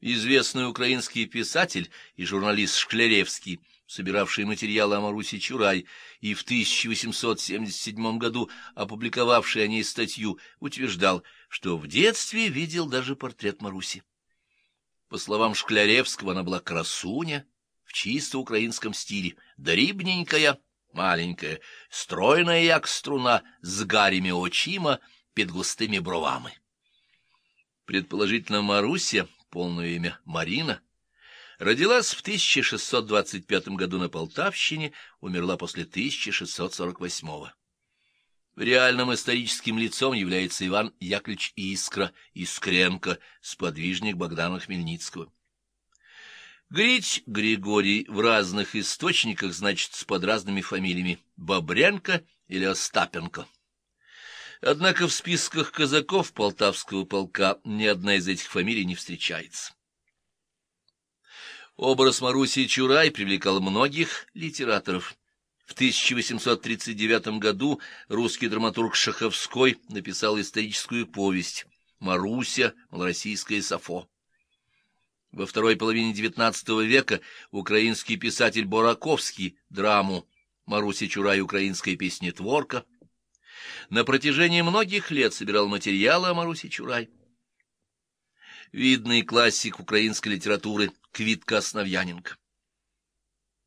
Известный украинский писатель и журналист Шкляревский, собиравший материалы о Марусе Чурай и в 1877 году опубликовавший о ней статью, утверждал, что в детстве видел даже портрет Маруси. По словам Шкляревского, она была красуня в чисто украинском стиле, дрибненькая, маленькая, стройная як струна, с гарями очима, під густыми бровами. Предположительно, Маруся полное имя Марина, родилась в 1625 году на Полтавщине, умерла после 1648 -го. Реальным историческим лицом является Иван Яковлевич Искра, Искренко, сподвижник Богдана Хмельницкого. Грить Григорий в разных источниках значится под разными фамилиями Бобренко или Остапенко. Однако в списках казаков полтавского полка ни одна из этих фамилий не встречается. Образ Маруси Чурай привлекал многих литераторов. В 1839 году русский драматург Шаховской написал историческую повесть «Маруся. Малороссийское Сафо». Во второй половине XIX века украинский писатель Бораковский драму «Маруся Чурай. Украинская песнетворка» на протяжении многих лет собирал материалы о Марусе Чурай. Видный классик украинской литературы Квитка Основьяненко.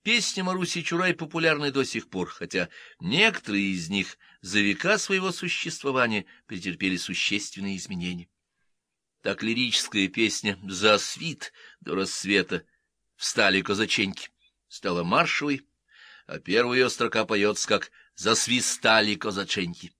Песни Маруси Чурай популярны до сих пор, хотя некоторые из них за века своего существования претерпели существенные изменения. Так лирическая песня «За свит до рассвета» встали казаченьки, стала маршевой, а первая ее строка поется как «Засвистали казаченьки».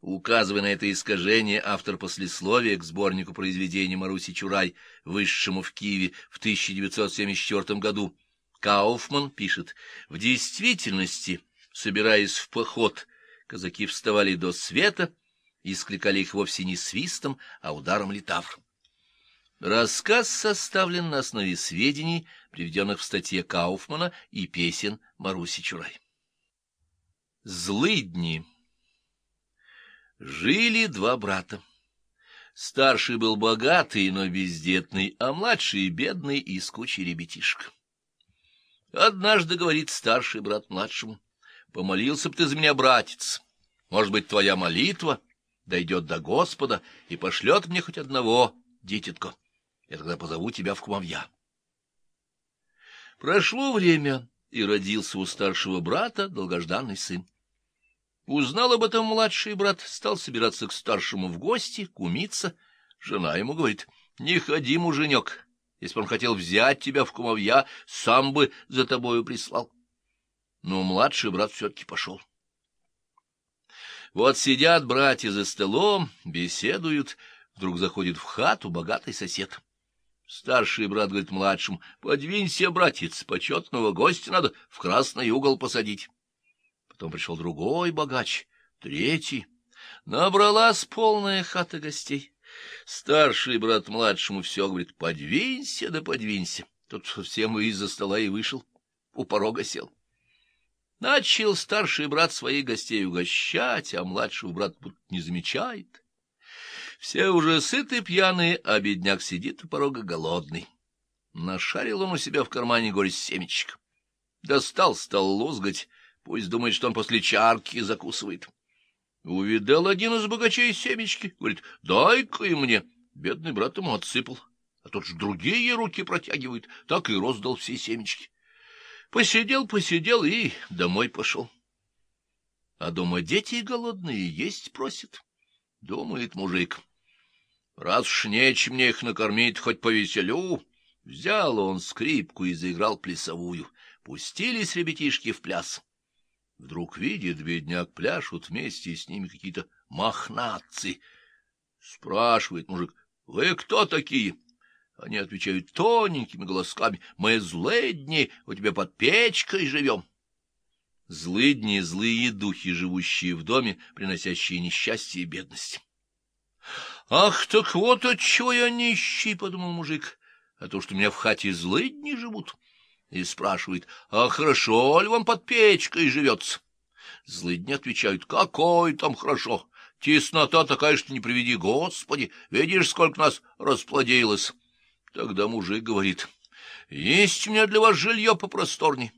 Указывая на это искажение, автор послесловия к сборнику произведений Маруси Чурай, высшему в Киеве в 1974 году, Кауфман пишет, «В действительности, собираясь в поход, казаки вставали до света и скликали их вовсе не свистом, а ударом литавр». Рассказ составлен на основе сведений, приведенных в статье Кауфмана и песен Маруси Чурай. Злыдни Жили два брата. Старший был богатый, но бездетный, а младший — бедный и с кучей ребятишек. Однажды говорит старший брат младшему, «Помолился бы ты за меня, братец. Может быть, твоя молитва дойдет до Господа и пошлет мне хоть одного, дитятко. Я тогда позову тебя в кумовья». Прошло время, и родился у старшего брата долгожданный сын. Узнал об этом младший брат, стал собираться к старшему в гости, кумиться. Жена ему говорит, не ходи, муженек, если бы он хотел взять тебя в кумовья, сам бы за тобою прислал. Но младший брат все-таки пошел. Вот сидят братья за столом, беседуют, вдруг заходит в хату богатый сосед. Старший брат говорит младшему, подвинься, братец, почетного гостя надо в красный угол посадить. Потом пришел другой богач, третий. Набралась полная хата гостей. Старший брат младшему все говорит, подвинься да подвинься. Тут совсем из-за стола и вышел, у порога сел. Начал старший брат своих гостей угощать, а младшего брат будто не замечает. Все уже сыты пьяные, а бедняк сидит у порога голодный. Нашарил он у себя в кармане горсть семечек. Достал, стал лузгать, Пусть думает, что он после чарки закусывает. Увидал один из богачей семечки, говорит, дай-ка и мне. Бедный брат ему отсыпал, а тот же другие руки протягивает, так и роздал все семечки. Посидел, посидел и домой пошел. А дома дети голодные есть просят. Думает мужик, раз уж нечем мне их накормить, хоть повеселю. Взял он скрипку и заиграл плясовую. Пустились ребятишки в пляс. Вдруг видит, бедняк, пляшут вместе с ними какие-то мохнатцы. Спрашивает мужик, вы кто такие? Они отвечают тоненькими голосками, мы злыдни, у тебя под печкой живем. Злыдни — злые духи, живущие в доме, приносящие несчастье и бедность. — Ах, так вот отчего я нищий, — подумал мужик, — а то, что у меня в хате злыдни живут и спрашивает, а хорошо ли вам под печкой живется? Злыдни отвечают, какой там хорошо, теснота такая, что не приведи Господи, видишь, сколько нас расплодилось. Тогда мужик говорит, есть у меня для вас жилье попросторней.